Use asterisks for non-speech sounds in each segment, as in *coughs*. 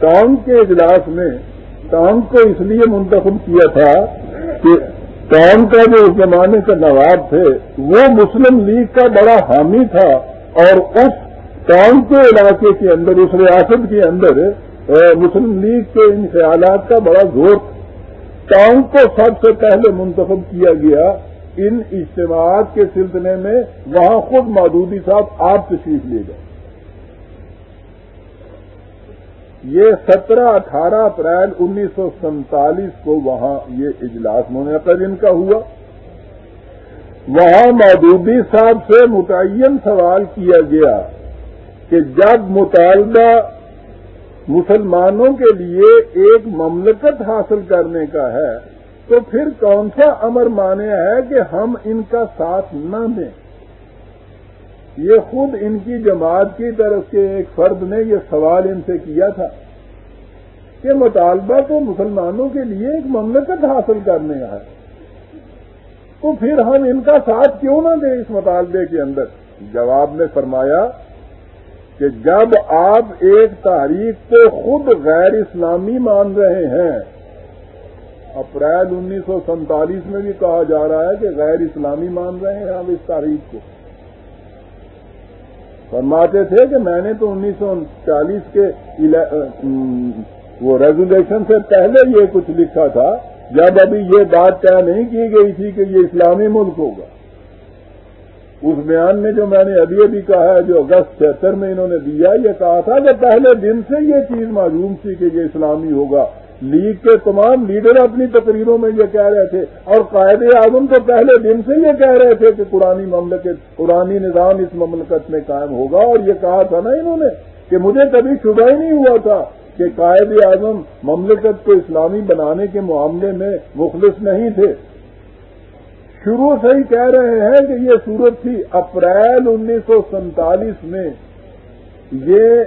ٹانگ کے اجلاس میں ٹانگ کو اس لیے منتخب کیا تھا کہ ٹانگ کا جو اس زمانے کا نواب تھے، وہ مسلم لیگ کا بڑا حامی تھا اور اس ٹانگ کے علاقے کے اندر، اس ریاست کے اندر مسلم لیگ کے ان خیالات کا بڑا زور تھا۔ ٹانگ کو سب سے پہلے منتخب کیا گیا ان اجتماعات کے سلسلے میں، وہاں خود مودودی صاحب آپ تشریف لے گئے۔ یہ سترہ اٹھارہ اپریل انیس سو سینتالیس کو وہاں یہ اجلاس منعقد ان کا ہوا۔ وہاں مودودی صاحب سے متعین سوال کیا گیا کہ جب مطالبہ مسلمانوں کے لیے ایک مملکت حاصل کرنے کا ہے، تو پھر کون سا امر مانے ہے کہ ہم ان کا ساتھ نہ دیں؟ یہ خود ان کی جماعت کی طرف سے ایک فرد نے یہ سوال ان سے کیا تھا کہ مطالبہ تو مسلمانوں کے لیے ایک مملکت حاصل کرنے کا ہے۔ تو پھر ہم ان کا ساتھ کیوں نہ دیں اس مطالبے کے اندر؟ جواب میں فرمایا کہ جب آپ ایک تاریخ کو خود غیر اسلامی مان رہے ہیں، اپریل انیس سو سینتالیس میں بھی کہا جا رہا ہے کہ غیر اسلامی مان رہے ہیں ہم اس تاریخ کو۔ فرماتے تھے کہ میں نے تو انیس سو چالیس کے وہ ریزولیشن سے پہلے یہ کچھ لکھا تھا۔ جب ابھی یہ بات طے نہیں کی گئی تھی کہ یہ اسلامی ملک ہوگا۔ اس بیان میں جو میں نے ابھی ابھی کہا ہے، جو اگست چھہتر میں انہوں نے دیا، یہ کہا تھا کہ پہلے دن سے یہ چیز معلوم تھی کہ یہ اسلامی ہوگا۔ لیگ کے تمام لیڈر اپنی تقریروں میں یہ کہہ رہے تھے اور قائد اعظم تو پہلے دن سے یہ کہہ رہے تھے کہ پرانی مملکت، پرانی نظام اس مملکت میں قائم ہوگا اور یہ کہا تھا نا انہوں نے کہ مجھے کبھی شبہ ہی نہیں ہوا تھا کہ قائد اعظم مملکت کو اسلامی بنانے کے معاملے میں مخلص نہیں تھے۔ شروع سے ہی کہہ رہے ہیں کہ یہ صورت تھی اپریل انیس سو سینتالیس میں۔ یہ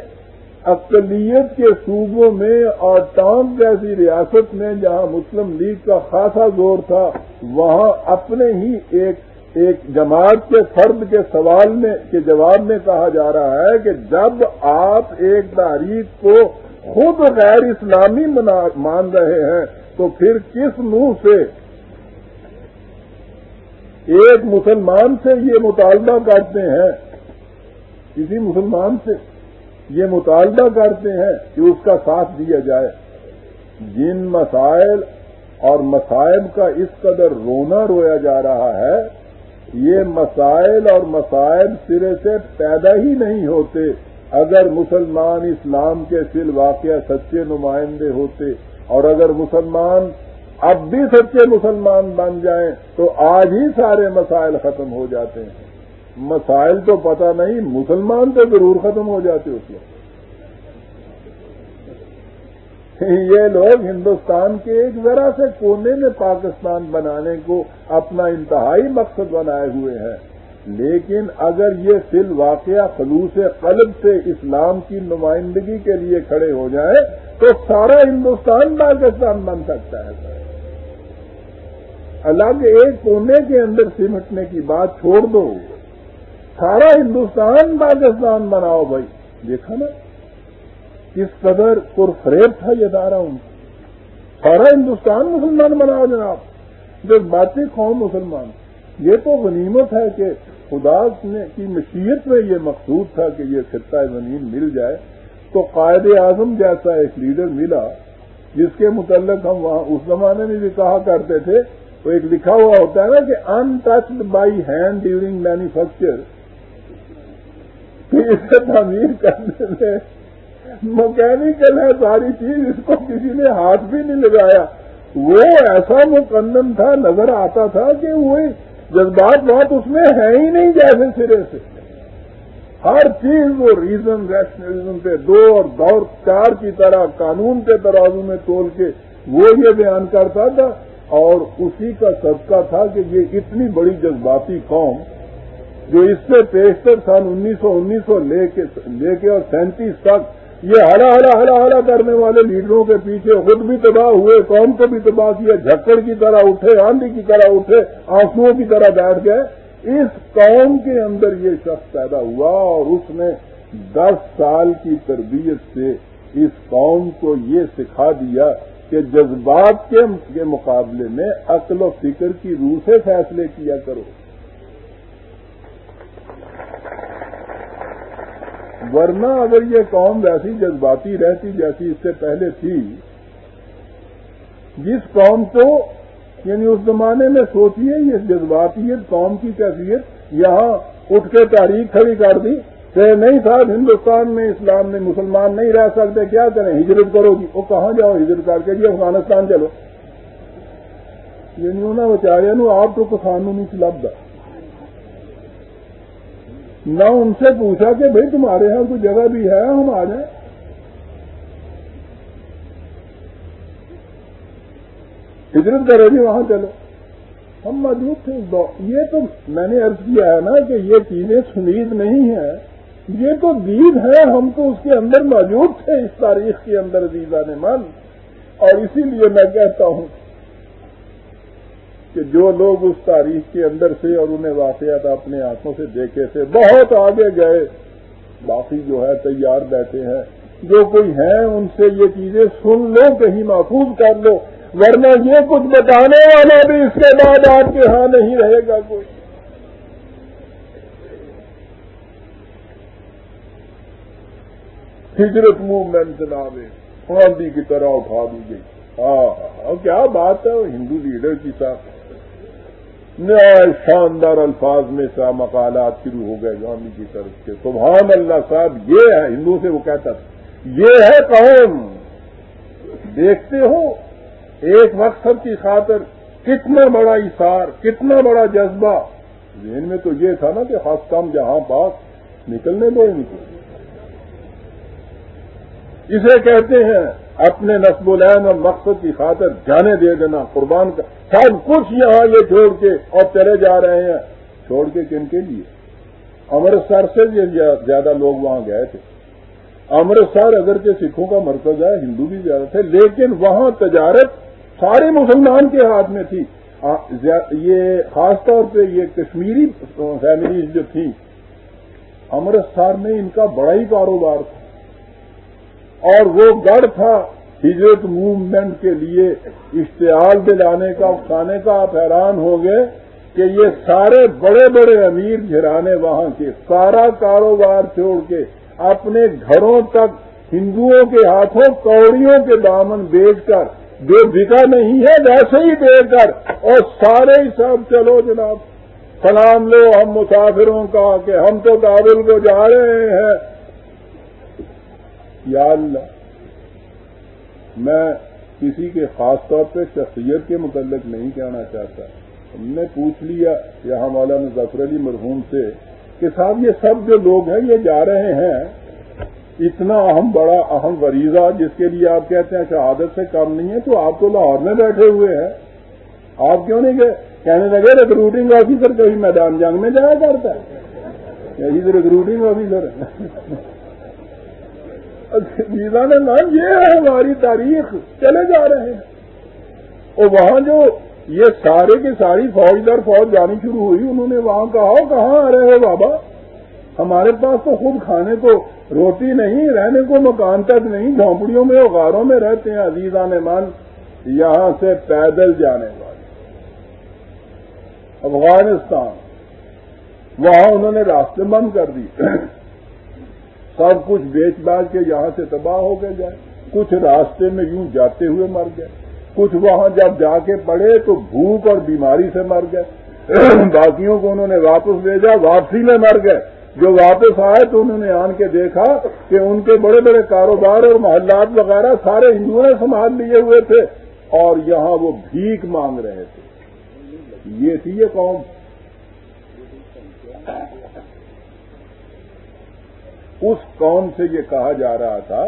اقلیت کے صوبوں میں اور ٹام جیسی ریاست میں جہاں مسلم لیگ کا خاصا زور تھا، وہاں اپنے ہی ایک ایک جماعت کے فرد کے سوال میں، کے جواب میں کہا جا رہا ہے کہ جب آپ ایک تاریخ کو خود غیر اسلامی مان رہے ہیں، تو پھر کس منہ سے ایک مسلمان سے یہ مطالبہ کرتے ہیں؟ کسی مسلمان سے؟ یہ مطالبہ کرتے ہیں کہ اس کا ساتھ دیا جائے۔ جن مسائل اور مسائب کا اس قدر رونا رویا جا رہا ہے، یہ مسائل اور مسائب سرے سے پیدا ہی نہیں ہوتے۔ اگر مسلمان اسلام کے سل واقعہ سچے نمائندے ہوتے اور اگر مسلمان اب بھی سچے مسلمان بن جائیں، تو آج ہی سارے مسائل ختم ہو جاتے ہیں۔ مسائل تو پتہ نہیں، مسلمان تو ضرور ختم ہو جاتے اس وقت۔ یہ لوگ ہندوستان کے ایک ذرا سے کونے میں پاکستان بنانے کو اپنا انتہائی مقصد بنائے ہوئے ہیں۔ لیکن اگر یہ فل واقعہ خلوص قلب سے اسلام کی نمائندگی کے لیے کھڑے ہو جائیں، تو سارا ہندوستان پاکستان بن سکتا ہے۔ الگ ایک کونے کے اندر سمٹنے کی بات چھوڑ دو۔ سارا ہندوستان پاکستان بناؤ بھائی۔ دیکھا نا؟ کس قدر پرفریب تھا یہ دارا ان سارا ہندوستان مسلمان بناؤ جناب۔ جو باتیں قوم مسلمان۔ یہ تو غنیمت ہے کہ خدا نے کی مشیت میں یہ مقصود تھا کہ یہ خطہ زمین مل جائے۔ تو قائد اعظم جیسا ایک لیڈر ملا، جس کے متعلق ہم وہاں اس زمانے میں بھی کہا کرتے تھے، وہ ایک لکھا ہوا ہوتا ہے نا کہ untouched by hand during manufacture اسے تعمیر کرنے میں مکینکل ہے ساری چیز، اس کو کسی نے ہاتھ بھی نہیں لگایا۔ وہ ایسا مکنن تھا، نظر آتا تھا کہ وہ جذبات بات اس میں ہے ہی نہیں جیسے سرے سے۔ ہر چیز وہ ریزن ریشنلزم پہ دو اور دور، چار کی طرح، قانون کے ترازو میں تول کے وہ یہ بیان کرتا تھا۔ اور اسی کا صدقہ تھا کہ یہ اتنی بڑی جذباتی قوم جو اس سے پیشتر سن انیس سو انیس سو لے کے اور سینتیس تک یہ ہلا ہلا ہلا ہلا کرنے والے لیڈروں کے پیچھے خود بھی تباہ ہوئے، قوم کو بھی تباہ کیا، جھکڑ کی طرح اٹھے، آندھی کی طرح اٹھے آنسو کی طرح بیٹھ گئے۔ اس قوم کے اندر یہ شخص پیدا ہوا اور اس نے دس سال کی تربیت سے اس قوم کو یہ سکھا دیا کہ جذبات کے مقابلے میں عقل و فکر کی روح سے فیصلے کیا کرو۔ ورنہ اگر یہ قوم ویسی جذباتی رہتی جیسی اس سے پہلے تھی، جس قوم کو یعنی اس زمانے میں سوچیے یہ جذباتیت قوم کی کیفیت، یہاں اٹھ کے تاریخ کھڑی کر دی، کہ نہیں صاحب، ہندوستان میں، اسلام میں مسلمان نہیں رہ سکتے، کیا کریں؟ ہجرت کرو گی۔ وہ کہاں جاؤ ہجرت کر کے جی افغانستان چلو۔ یعنی انہوں نے بچارے نو آپ تو قانونی چلب نہ ان سے پوچھا کہ بھائی تمہارے یہاں کوئی جگہ بھی ہے، ہم آ جائیں۔ ہجرت کرو جی وہاں چلو۔ ہم موجود تھے۔ یہ تو میں نے ارض کیا ہے نا کہ یہ چیزیں سنید نہیں ہیں۔ یہ تو دید ہے، ہم تو اس کے اندر موجود تھے، اس تاریخ کے اندر دیدا نے من اور اسی لیے میں کہتا ہوں کہ جو لوگ اس تاریخ کے اندر سے اور انہیں واقعات اپنے آنکھوں سے دیکھے تھے بہت آگے گئے۔ باقی جو ہے تیار بیٹھے ہیں۔ جو کوئی ہیں ان سے یہ چیزیں سن لو کہیں محفوظ کر لو۔ ورنہ یہ کچھ بتانے والا بھی اس کے بعد آپ کے ہاں نہیں رہے گا کوئی۔ ہجرت موومنٹ جناب آندھی کی طرح اٹھا دی گئی۔ ہاں, ہاں،, ہاں، کیا بات ہے؟ ہندو لیڈر کی ساتھ شاندار الفاظ میں سا مقالات شروع ہو گئے گاندھی کی طرف سے. سبحان اللہ صاحب، یہ ہے، ہندو سے وہ کہتا تھا. یہ ہے قوم. دیکھتے ہو، ایک مقصد کی خاطر کتنا بڑا اشار کتنا بڑا جذبہ. ذہن میں تو یہ تھا نا کہ خاص کام جہاں پاس نکلنے دو نکلے اسے کہتے ہیں اپنے نصب العین اور مقصد کی خاطر جانے دے دینا، قربان کا سب کچھ یہاں یہ چھوڑ کے اور چلے جا رہے ہیں۔ چھوڑ کے کن کے لیے؟ امرتسر سے زیادہ لوگ وہاں گئے تھے۔ امرتسر اگر سکھوں کا مرکز ہے، ہندو بھی زیادہ تھے، لیکن وہاں تجارت سارے مسلمان کے ہاتھ میں تھی۔ یہ خاص طور پہ یہ کشمیری فیملیز جو تھیں، امرتسر میں ان کا بڑا ہی کاروبار تھا۔ اور وہ گڑھ تھا ہجرت موومنٹ کے لیے اشتعال دلانے کا اکسانے کا آپ حیران ہو گئے کہ یہ سارے بڑے بڑے امیر گھرانے وہاں کے سارا کاروبار چھوڑ کے اپنے گھروں تک ہندوؤں کے ہاتھوں کوڑیوں کے دامن بیچ کر جو بکا نہیں ہے ویسے ہی دے کر اور سارے ہی سب چلو جناب، سلام لو ہم مسافروں کا کہ ہم تو کابل کو جا رہے ہیں۔ یا اللہ، میں کسی کے خاص طور پہ شخصیت کے متعلق نہیں کہنا چاہتا۔ ہم نے پوچھ لیا یہاں مولانا ظفر علی مرحوم سے، کہ صاحب یہ سب جو لوگ ہیں، یہ جا رہے ہیں، اتنا اہم، بڑا اہم وریضہ جس کے لیے آپ کہتے ہیں شہادت سے کم نہیں ہے، تو آپ تو لاہور میں بیٹھے ہوئے ہیں۔ آپ کیوں نہیں گئے؟ کہنے لگے ریکروٹنگ آفیسر کہیں میدان جنگ میں جایا کرتا ہے؟ ریکروٹنگ آفیسر ویزا نے نام یہ ہے ہماری تاریخ، چلے جا رہے ہیں۔ اور وہاں جو یہ سارے کے ساری فوج در فوج جانی شروع ہوئی، انہوں نے وہاں کہا کہاں آ رہے ہو بابا؟ ہمارے پاس تو خود کھانے کو روٹی نہیں، رہنے کو مکان تک نہیں، جھونپڑیوں میں غاروں میں رہتے ہیں عزیزہ نے مان یہاں سے پیدل جانے والے۔ افغانستان، وہاں انہوں نے راستے بند کر دی۔ سب کچھ بیچ باچ کے یہاں سے تباہ ہو کے جائے۔ کچھ راستے میں یوں جاتے ہوئے مر گئے۔ کچھ وہاں جب جا کے پڑے تو بھوک اور بیماری سے مر گئے۔ *clears throat* باقیوں کو انہوں نے واپس بھیجا، واپسی میں مر گئے۔ جو واپس آئے تو انہوں نے آن کے دیکھا کہ ان کے بڑے بڑے کاروبار اور محلات وغیرہ سارے ہندوؤں نے سنبھال لیے ہوئے تھے اور یہاں وہ بھیک مانگ رہے تھے۔ یہ تھی یہ قوم۔ اس قوم سے یہ کہا جا رہا تھا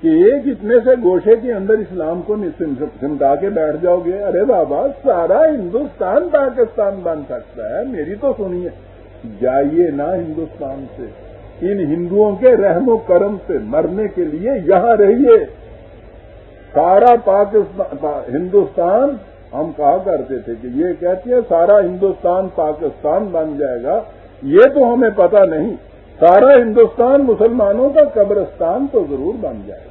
کہ ایک اتنے سے گوشے کے اندر اسلام کو سمٹا کے بیٹھ جاؤ گے۔ ارے بابا، سارا ہندوستان پاکستان بن سکتا ہے، میری تو سنیے جائیے نا ہندوستان سے۔ ان ہندوؤں کے رحم و کرم سے مرنے کے لیے یہاں رہیے۔ سارا پاکستان ہندوستان، ہم کہا کرتے تھے کہ یہ کہتے ہیں، سارا ہندوستان پاکستان بن جائے گا۔ یہ تو ہمیں پتا نہیں۔ سارا ہندوستان مسلمانوں کا قبرستان تو ضرور بن جائے گا۔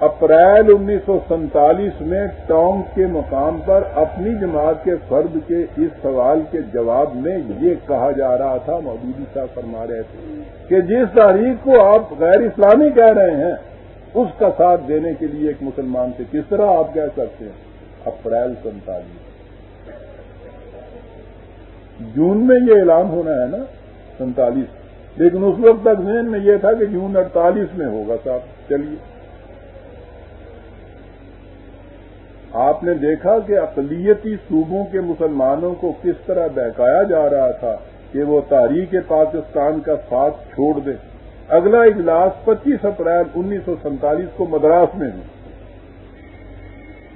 اپریل انیس سو سینتالیس میں ٹونگ کے مقام پر اپنی جماعت کے فرد کے اس سوال کے جواب میں یہ کہا جا رہا تھا، مودودی صاحب فرما رہے تھے، کہ جس تاریخ کو آپ غیر اسلامی کہہ رہے ہیں، اس کا ساتھ دینے کے لیے ایک مسلمان سے کس طرح آپ کہہ سکتے ہیں؟ اپریل سینتالیس جون میں یہ اعلان ہونا ہے نا سینتالیس لیکن اس وقت تک ذہن میں یہ تھا کہ جون اڑتالیس میں ہوگا صاحب۔ چلیے۔ آپ نے دیکھا کہ اقلیتی صوبوں کے مسلمانوں کو کس طرح بہکایا جا رہا تھا کہ وہ تاریخ پاکستان کا ساتھ چھوڑ دیں۔ اگلا اجلاس پچیس اپریل انیس سو سینتالیس کو مدراس میں ہوئی۔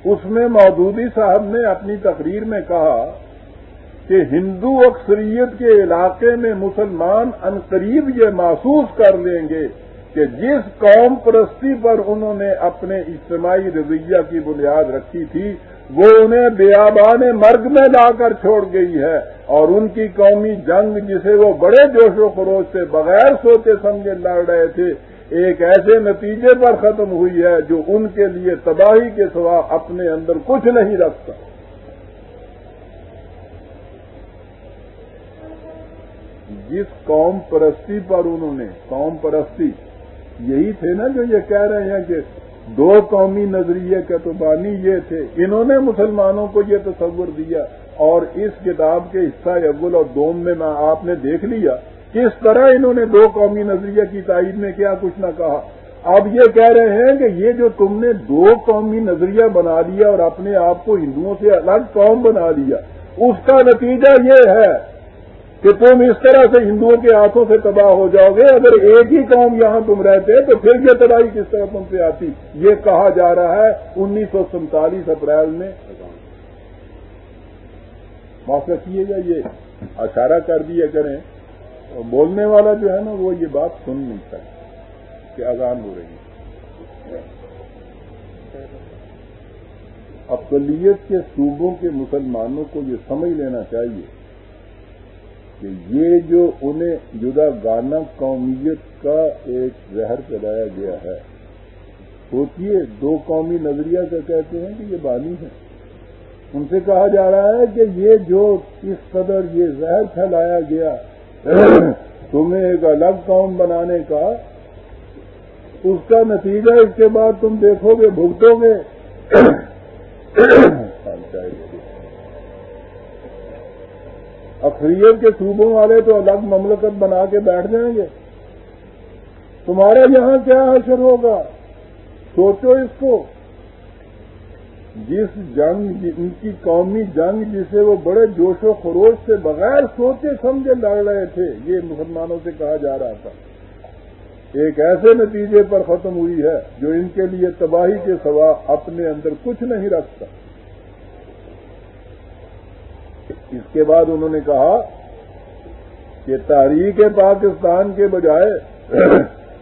اس میں مودودی صاحب نے اپنی تقریر میں کہا کہ ہندو اکثریت کے علاقے میں مسلمان انقریب یہ محسوس کر لیں گے کہ جس قوم پرستی پر انہوں نے اپنے اجتماعی رویہ کی بنیاد رکھی تھی، وہ انہیں بیابان مرگ میں لا کر چھوڑ گئی ہے اور ان کی قومی جنگ جسے وہ بڑے جوش و خروش سے بغیر سوچے سمجھے لڑ رہے تھے، ایک ایسے نتیجے پر ختم ہوئی ہے جو ان کے لیے تباہی کے سوا اپنے اندر کچھ نہیں رکھتا جس قوم پرستی پر انہوں نے، قوم پرستی، یہی تھے نا جو یہ کہہ رہے ہیں کہ دو قومی نظریے کا تو بانی یہ تھے، انہوں نے مسلمانوں کو یہ تصور دیا اور اس کتاب کے حصہ اول اور دوم میں میں آپ نے دیکھ لیا، کس طرح انہوں نے دو قومی نظریے کی تائید میں کیا کچھ نہ کہا۔ اب یہ کہہ رہے ہیں کہ یہ جو تم نے دو قومی نظریہ بنا لیا اور اپنے آپ کو ہندوؤں سے الگ قوم بنا لیا، اس کا نتیجہ یہ ہے کہ تم اس طرح سے ہندوؤں کے ہاتھوں سے تباہ ہو جاؤ گے، اگر ایک ہی قوم یہاں تم رہتے تو پھر یہ تباہی کس طرح تم سے آتی؟ یہ کہا جا رہا ہے انیس سو سینتالیس اپریل میں۔ موقع کیے گا یہ اشارہ کر دیا کریں۔ بولنے والا جو ہے نا، وہ یہ بات سن نہیں سکتا کہ اذان ہو رہی ہے۔ اقلیت کے صوبوں کے مسلمانوں کو یہ سمجھ لینا چاہیے کہ یہ جو انہیں جدا گانا قومیت کا ایک زہر چلایا گیا ہے سوچیے دو قومی نظریہ کا کہتے ہیں کہ یہ بانی ہے۔ ان سے کہا جا رہا ہے کہ یہ جو اس قدر یہ زہر پھیلایا گیا *clears throat* تمہیں ایک الگ قوم بنانے کا، اس کا نتیجہ اس کے بعد تم دیکھو گے، بھگتو گے۔ *clears throat* اکثریت کے صوبوں والے تو الگ مملکت بنا کے بیٹھ جائیں گے۔ تمہارے یہاں کیا حشر ہوگا؟ سوچو اس کو۔ جس جنگ، ان کی قومی جنگ جسے وہ بڑے جوش و خروش سے بغیر سوچے سمجھے لڑ رہے تھے، یہ مسلمانوں سے کہا جا رہا تھا۔ ایک ایسے نتیجے پر ختم ہوئی ہے جو ان کے لیے تباہی کے سوا اپنے اندر کچھ نہیں رکھتا اس کے بعد انہوں نے کہا کہ تاریخ پاکستان کے بجائے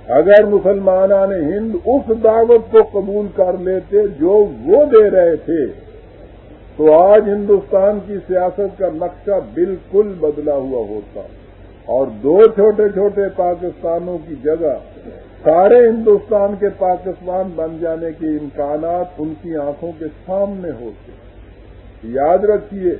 اگر مسلمان ہند اس دعوت کو قبول کر لیتے جو وہ دے رہے تھے، تو آج ہندوستان کی سیاست کا نقشہ بالکل بدلا ہوا ہوتا۔ اور دو چھوٹے چھوٹے پاکستانوں کی جگہ سارے ہندوستان کے پاکستان بن جانے کے امکانات ان کی آنکھوں کے سامنے ہوتے۔ یاد رکھیے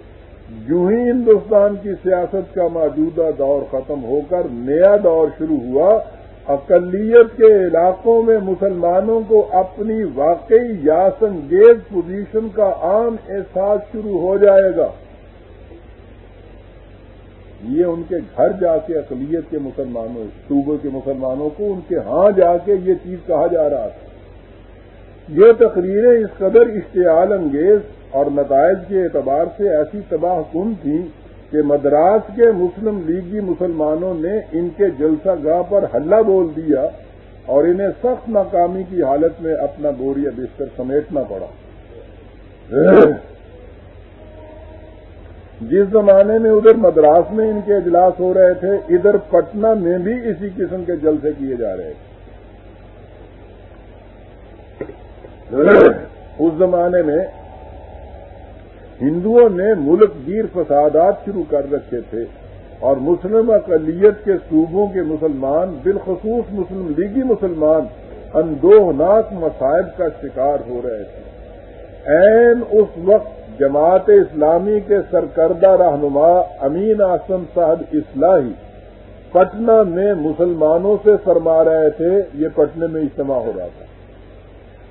جو ہی ہندوستان کی سیاست کا موجودہ دور ختم ہو کر نیا دور شروع ہوا، اقلیت کے علاقوں میں مسلمانوں کو اپنی واقعی یا سنگیز پوزیشن کا عام احساس شروع ہو جائے گا۔ یہ ان کے گھر جا کے اقلیت کے مسلمانوں صوبے کے مسلمانوں کو ان کے ہاں جا کے یہ چیز کہا جا رہا تھا۔ یہ تقریریں اس قدر اشتعال انگیز اور نتائج کے اعتبار سے ایسی تباہ کن تھیں کہ مدراس کے مسلم لیگی مسلمانوں نے ان کے جلسہ گاہ پر ہلہ بول دیا اور انہیں سخت ناکامی کی حالت میں اپنا بوریا بستر سمیٹنا پڑا۔ جس زمانے میں ادھر مدراس میں ان کے اجلاس ہو رہے تھے ادھر پٹنہ میں بھی اسی قسم کے جلسے کیے جا رہے تھے۔ اس زمانے میں ہندوؤں نے ملک گیر فسادات شروع کر رکھے تھے اور مسلم اقلیت کے صوبوں کے مسلمان، بالخصوص مسلم لیگی مسلمان، اندوہناک مصائب کا شکار ہو رہے تھے۔ این اس وقت جماعت اسلامی کے سرکردہ رہنما امین آسم صاحب اصلاحی پٹنہ میں مسلمانوں سے فرما رہے تھے، یہ پٹنے میں اجتماع ہو رہا تھا۔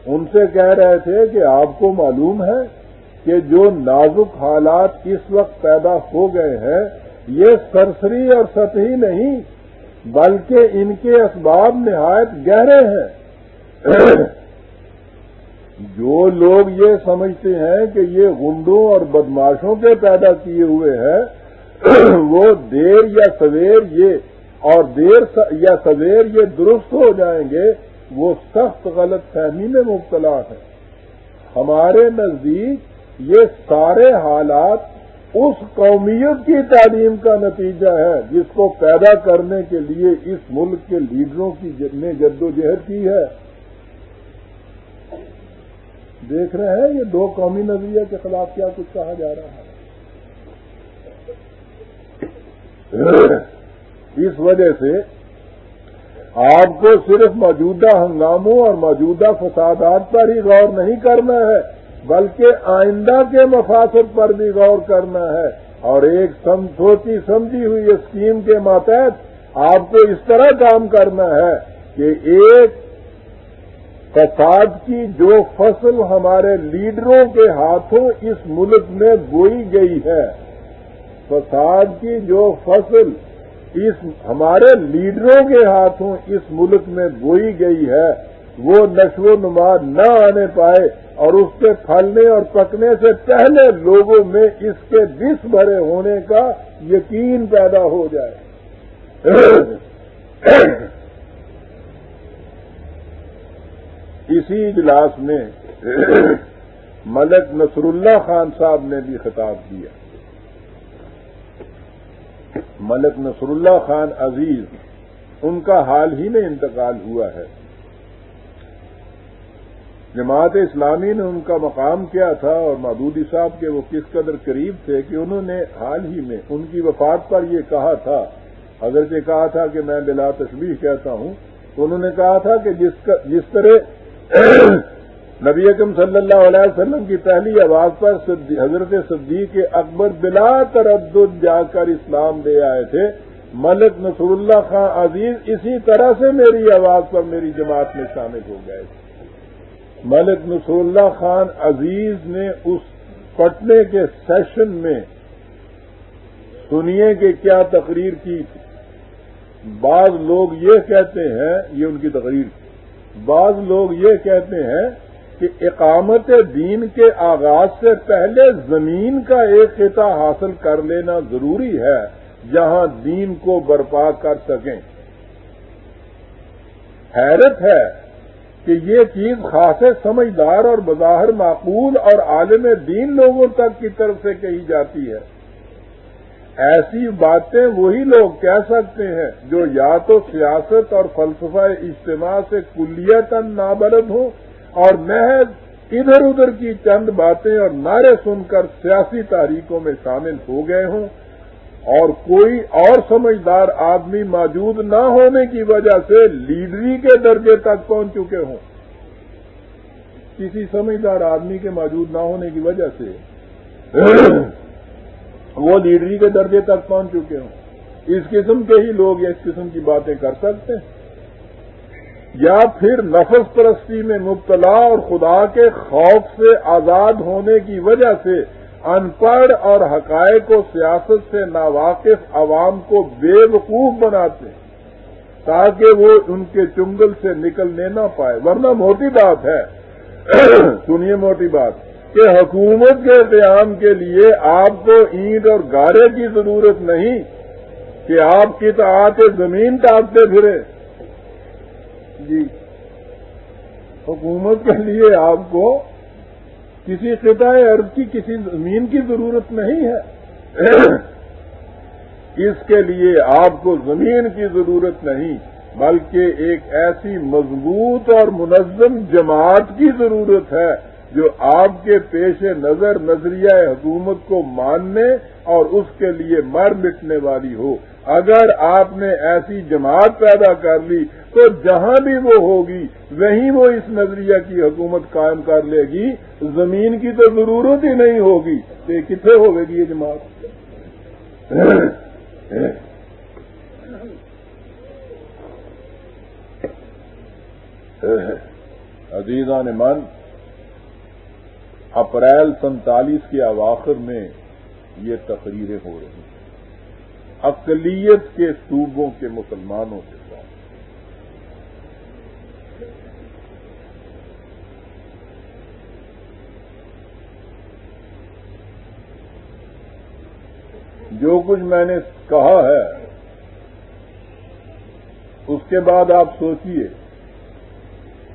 ان سے کہہ رہے تھے کہ آپ کو معلوم ہے کہ جو نازک حالات اس وقت پیدا ہو گئے ہیں، یہ سرسری اور سطحی نہیں، بلکہ ان کے اسباب نہایت گہرے ہیں۔ *clears throat* جو لوگ یہ سمجھتے ہیں کہ یہ گنڈوں اور بدماشوں کے پیدا کیے ہوئے ہیں، *clears throat* وہ دیر یا سویر یہ اور دیر یا سویر یہ درست ہو جائیں گے، وہ سخت غلط فہمی میں مبتلا ہے ہمارے نزدیک یہ سارے حالات اس قومیت کی تعلیم کا نتیجہ ہے جس کو پیدا کرنے کے لیے اس ملک کے لیڈروں کی نے جدوجہد کی ہے۔ دیکھ رہے ہیں یہ دو قومی نظریہ کے خلاف کیا کچھ کہا جا رہا ہے۔ اس وجہ سے آپ کو صرف موجودہ ہنگاموں اور موجودہ فسادات پر ہی غور نہیں کرنا ہے۔ بلکہ آئندہ کے مفاصد پر بھی غور کرنا ہے اور ایک سوچی سمجھی ہوئی اسکیم کے ماتحت آپ کو اس طرح کام کرنا ہے کہ ایک فساد کی جو فصل ہمارے لیڈروں کے ہاتھوں اس ملک میں بوئی گئی ہے، فساد کی جو فصل اس ہمارے لیڈروں کے ہاتھوں اس ملک میں بوئی گئی ہے، وہ نشو و نما نہ آنے پائے اور اس کے پھلنے اور پکنے سے پہلے لوگوں میں اس کے دس بھرے ہونے کا یقین پیدا ہو جائے۔ اسی اجلاس میں ملک نصر اللہ خان صاحب نے بھی خطاب دیا ملک نصر اللہ خان عزیز، ان کا حال ہی میں انتقال ہوا ہے۔ جماعت اسلامی نے ان کا مقام کیا تھا اور مادودی صاحب کے وہ کس قدر قریب تھے کہ انہوں نے حال ہی میں ان کی وفات پر یہ کہا تھا اگرچہ کہا تھا کہ میں بلا تشبیح کہتا ہوں، تو انہوں نے کہا تھا کہ جس طرح *clears throat* نبی اکم صلی اللہ علیہ وسلم کی پہلی آواز پر حضرت صدیق اکبر بلا تردد جا کر اسلام دے آئے تھے، ملک نصر اللہ خان عزیز اسی طرح سے میری آواز پر میری جماعت میں شامل ہو گئے تھے۔ ملک نصر اللہ خان عزیز نے اس پٹنے کے سیشن میں سنیے کہ کیا تقریر کی تھی۔ بعض لوگ یہ کہتے ہیں، یہ ان کی تقریر تھی۔ بعض لوگ یہ کہتے ہیں کہ اقامت دین کے آغاز سے پہلے زمین کا ایک خطہ حاصل کر لینا ضروری ہے، جہاں دین کو برپا کر سکیں۔ حیرت ہے کہ یہ چیز خاص سمجھدار اور بظاہر معقول اور عالم دین لوگوں تک کی طرف سے کہی جاتی ہے۔ ایسی باتیں وہی لوگ کہہ سکتے ہیں جو یا تو سیاست اور فلسفہ اجتماع سے کلیت نابلد ہوں اور محض ادھر ادھر کی چند باتیں اور نعرے سن کر سیاسی تاریخوں میں شامل ہو گئے ہوں۔ اور کوئی اور سمجھدار آدمی موجود نہ ہونے کی وجہ سے لیڈری کے درجے تک پہنچ چکے ہوں۔ کسی سمجھدار آدمی کے موجود نہ ہونے کی وجہ سے وہ لیڈری کے درجے تک پہنچ چکے ہوں۔ اس قسم کے ہی لوگ اس قسم کی باتیں کر سکتے ہیں۔ یا پھر نفس پرستی میں مبتلا اور خدا کے خوف سے آزاد ہونے کی وجہ سے ان پڑھ اور حقائق و سیاست سے ناواقف عوام کو بے وقوف بناتے تاکہ وہ ان کے چنگل سے نکلنے نہ پائے۔ ورنہ موٹی بات ہے، *coughs* سنیے موٹی بات، کہ حکومت کے قیام کے لیے آپ کو اینٹ اور گارے کی ضرورت نہیں کہ آپ کی تو زمین ٹاپتے پھرے۔ جی حکومت کے لیے آپ کو کسی خطۂ عرب کی کسی زمین کی ضرورت نہیں ہے۔ اس کے لیے آپ کو زمین کی ضرورت نہیں، بلکہ ایک ایسی مضبوط اور منظم جماعت کی ضرورت ہے۔ جو آپ کے پیش نظر نظریہ حکومت کو ماننے اور اس کے لیے مر مٹنے والی ہو اگر آپ نے ایسی جماعت پیدا کر لی تو جہاں بھی وہ ہوگی وہیں وہ اس نظریہ کی حکومت قائم کر لے گی زمین کی تو ضرورت ہی نہیں ہوگی کہ کتنے ہوگی یہ جماعت عزیزان من اپریل سنتالیس کے اواخر میں یہ تقریریں ہو رہی ہیں۔ اقلیت کے صوبوں کے مسلمانوں کے ساتھ۔ جو کچھ میں نے کہا ہے، اس کے بعد آپ سوچئے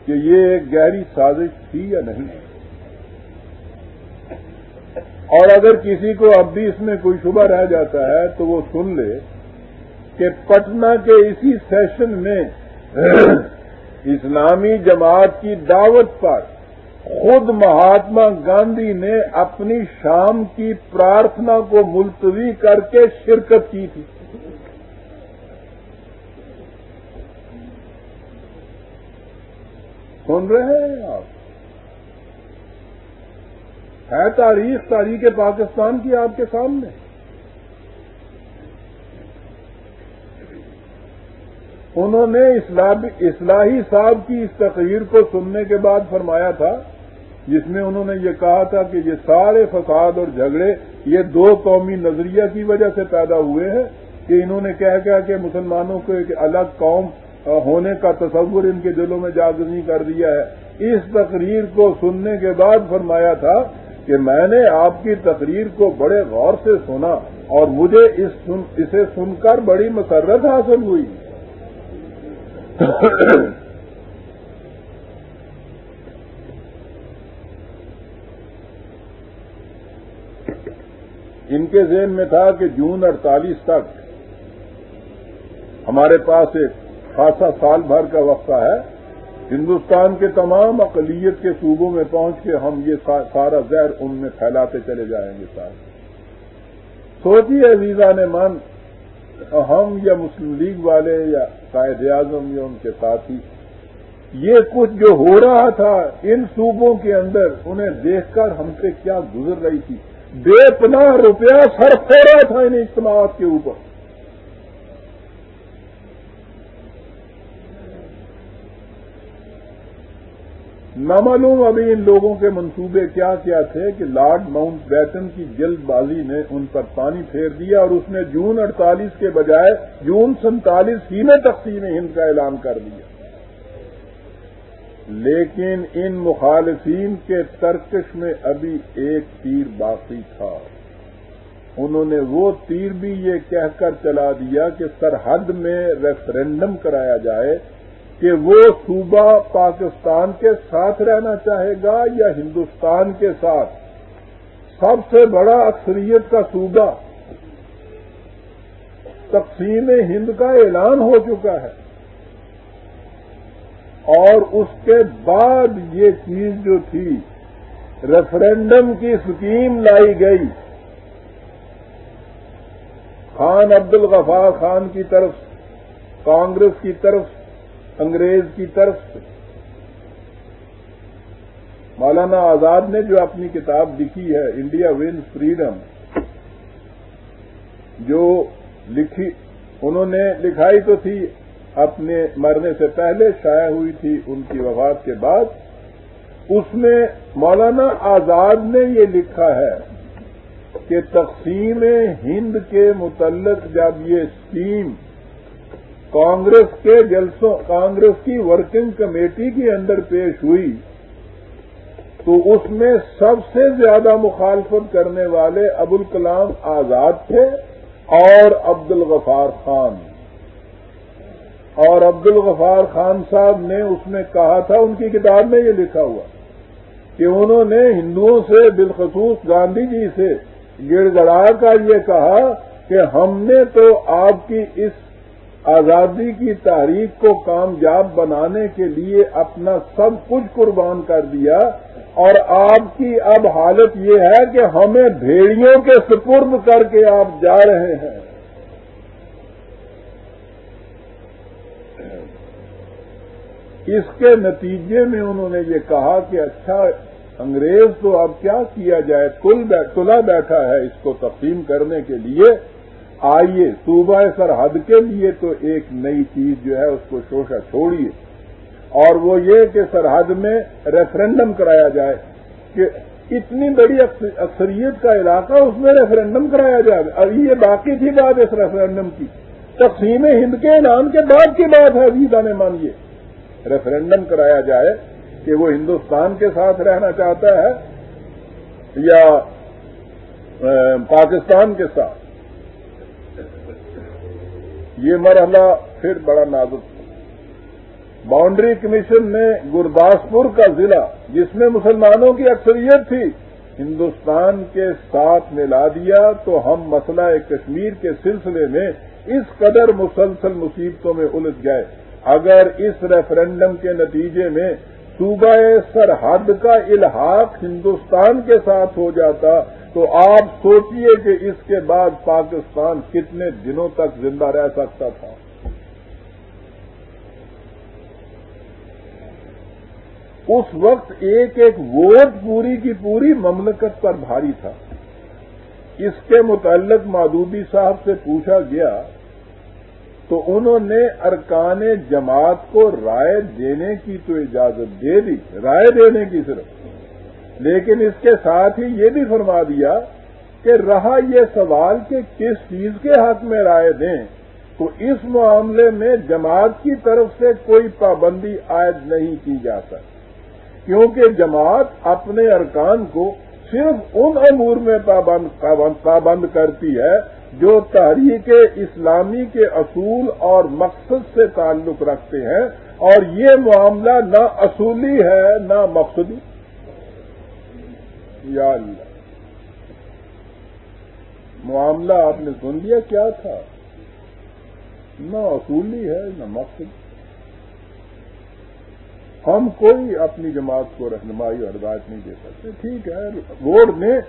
کہ یہ ایک گہری سازش تھی یا نہیں۔ اور اگر کسی کو اب بھی اس میں کوئی شبہ رہ جاتا ہے تو وہ سن لے کہ پٹنہ کے اسی سیشن میں *clears throat* اسلامی جماعت کی دعوت پر خود مہاتما گاندھی نے اپنی شام کی پرارتھنا کو ملتوی کر کے شرکت کی تھی۔ سن رہے ہیں آپ؟ ہے تاریخ تاریخ پاکستان کی آپ کے سامنے۔ انہوں نے اصلاحی صاحب کی اس تقریر کو سننے کے بعد فرمایا تھا، جس میں انہوں نے یہ کہا تھا کہ یہ سارے فساد اور جھگڑے یہ دو قومی نظریہ کی وجہ سے پیدا ہوئے ہیں کہ انہوں نے کہہ کہا کہ مسلمانوں کو ایک الگ قوم ہونے کا تصور ان کے دلوں میں جاگرنی کر دیا ہے۔ اس تقریر کو سننے کے بعد فرمایا تھا کہ میں نے آپ کی تقریر کو بڑے غور سے سنا اور مجھے اس اسے سن کر بڑی مسرت حاصل ہوئی۔ ان کے ذہن میں تھا کہ جون اڑتالیس تک ہمارے پاس ایک خاصا سال بھر کا وقفہ ہے۔ ہندوستان کے تمام اقلیت کے صوبوں میں پہنچ کے ہم یہ سارا زہر ان میں پھیلاتے چلے جائیں گے سارے سوچیے ویزا نے من، ہم یا مسلم لیگ والے یا قائد اعظم یا ان کے ساتھی، یہ کچھ جو ہو رہا تھا ان صوبوں کے اندر، انہیں دیکھ کر ہم سے کیا گزر رہی تھی؟ بے پناہ روپیہ صرف ہو رہا تھا ان اجتماعات کے اوپر۔ نامعلوم ابھی ان لوگوں کے منصوبے کیا کیا تھے کہ لارڈ ماؤنٹ بیٹن کی جلد بازی نے ان پر پانی پھیر دیا اور اس نے جون اڑتالیس کے بجائے جون سینتالیس ہی میں تقسیم ہند کا اعلان کر دیا۔ لیکن ان مخالفین کے ترکش میں ابھی ایک تیر باقی تھا۔ انہوں نے وہ تیر بھی یہ کہہ کر چلا دیا کہ سرحد میں ریفرینڈم کرایا جائے کہ وہ صوبہ پاکستان کے ساتھ رہنا چاہے گا یا ہندوستان کے ساتھ؟ سب سے بڑا اکثریت کا صوبہ تقسیم ہند کا اعلان ہو چکا ہے۔ اور اس کے بعد یہ چیز جو تھی ریفرینڈم کی اسکیم لائی گئی۔ خان عبد الغفار خان کی طرف، کانگریس کی طرف انگریز کی طرف سے۔ مولانا آزاد نے جو اپنی کتاب لکھی ہے انڈیا ون فریڈم جو لکھی، انہوں نے لکھائی تو تھی اپنے مرنے سے پہلے، شائع ہوئی تھی ان کی وفات کے بعد۔ اس میں مولانا آزاد نے یہ لکھا ہے کہ تقسیم ہند کے متعلق جب یہ اسکیم کانگریس کے جلسوں، کانگریس کی ورکنگ کمیٹی کے اندر پیش ہوئی، تو اس میں سب سے زیادہ مخالفت کرنے والے ابو الکلام آزاد تھے اور عبد الغفار خان۔ اور عبد الغفار خان صاحب نے اس میں کہا تھا، ان کی کتاب میں یہ لکھا ہوا کہ انہوں نے ہندوؤں سے بالخصوص گاندھی جی سے گڑ گڑا کر یہ کہا کہ ہم نے تو آپ کی اس آزادی کی تحریک کو کامیاب بنانے کے لیے اپنا سب کچھ قربان کر دیا اور آپ کی اب حالت یہ ہے کہ ہمیں بھیڑیوں کے سپرد کر کے آپ جا رہے ہیں۔ اس کے نتیجے میں انہوں نے یہ کہا کہ اچھا انگریز تو اب کیا کیا جائے؟ تلا بیٹھا ہے اس کو تقسیم کرنے کے لیے۔ آئیے صوبہ سرحد کے لیے تو ایک نئی چیز جو ہے اس کو شوشا چھوڑیے۔ اور وہ یہ کہ سرحد میں ریفرنڈم کرایا جائے کہ اتنی بڑی اکثریت کا علاقہ اس میں ریفرنڈم کرایا جائے۔ اب یہ باقی تھی بات اس ریفرنڈم کی۔ تقسیم ہند کے اعلان کے بعد کی بات ہے ویزا نے مانیے ریفرنڈم کرایا جائے کہ وہ ہندوستان کے ساتھ رہنا چاہتا ہے یا پاکستان کے ساتھ۔ یہ مرحلہ پھر بڑا نازک باؤنڈری کمیشن نے گرداسپور کا ضلع، جس میں مسلمانوں کی اکثریت تھی، ہندوستان کے ساتھ ملا دیا تو ہم مسئلہ کشمیر کے سلسلے میں اس قدر مسلسل مصیبتوں میں الجھ گئے۔ اگر اس ریفرنڈم کے نتیجے میں صوبہ سرحد کا الحاق ہندوستان کے ساتھ ہو جاتا، تو آپ سوچئے کہ اس کے بعد پاکستان کتنے دنوں تک زندہ رہ سکتا تھا۔ اس وقت ایک ایک ووٹ پوری کی پوری مملکت پر بھاری تھا۔ اس کے متعلق مادودی صاحب سے پوچھا گیا تو انہوں نے ارکان جماعت کو رائے دینے کی تو اجازت دے دی، رائے دینے کی صرف۔ لیکن اس کے ساتھ ہی یہ بھی فرما دیا کہ رہا یہ سوال کہ کس چیز کے حق میں رائے دیں، تو اس معاملے میں جماعت کی طرف سے کوئی پابندی عائد نہیں کی جا سکتی۔ کیونکہ جماعت اپنے ارکان کو صرف ان امور میں پابند کرتی ہے جو تحریک اسلامی کے اصول اور مقصد سے تعلق رکھتے ہیں اور یہ معاملہ نہ اصولی ہے، نہ مقصدی۔ یا اللہ۔ معاملہ آپ نے سن لیا کیا تھا؟ نہ اصولی ہے، نہ مقصد ہم کوئی اپنی جماعت کو رہنمائی اور ہدایت نہیں دے سکتے۔ ٹھیک ہے، ووٹ میں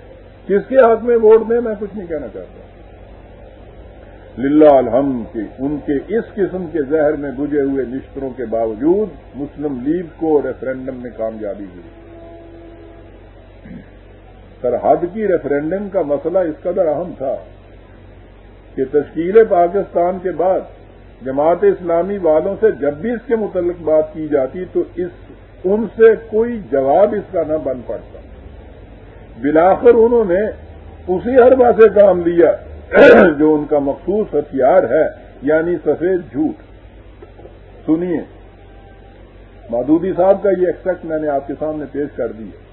کس کے حق میں ووٹ دیں؟ میں کچھ نہیں کہنا چاہتا۔ ہوں للہ الحمد کی ان کے اس قسم کے زہر میں بجے ہوئے نشتروں کے باوجود مسلم لیگ کو ریفرینڈم میں کامیابی ہوئی۔ سرحد کی ریفرینڈم کا مسئلہ اس قدر اہم تھا کہ تشکیل پاکستان کے بعد جماعت اسلامی والوں سے جب بھی اس کے متعلق بات کی جاتی تو اس ان سے کوئی جواب اس کا نہ بن پڑتا۔ بلاخر انہوں نے اسی ہر سے کام لیا۔ *coughs* جو ان کا مخصوص ہتھیار ہے یعنی سفید جھوٹ۔ سنیے، مادودی صاحب کا یہ ایکسپیکٹ میں نے آپ کے سامنے پیش کر دی ہے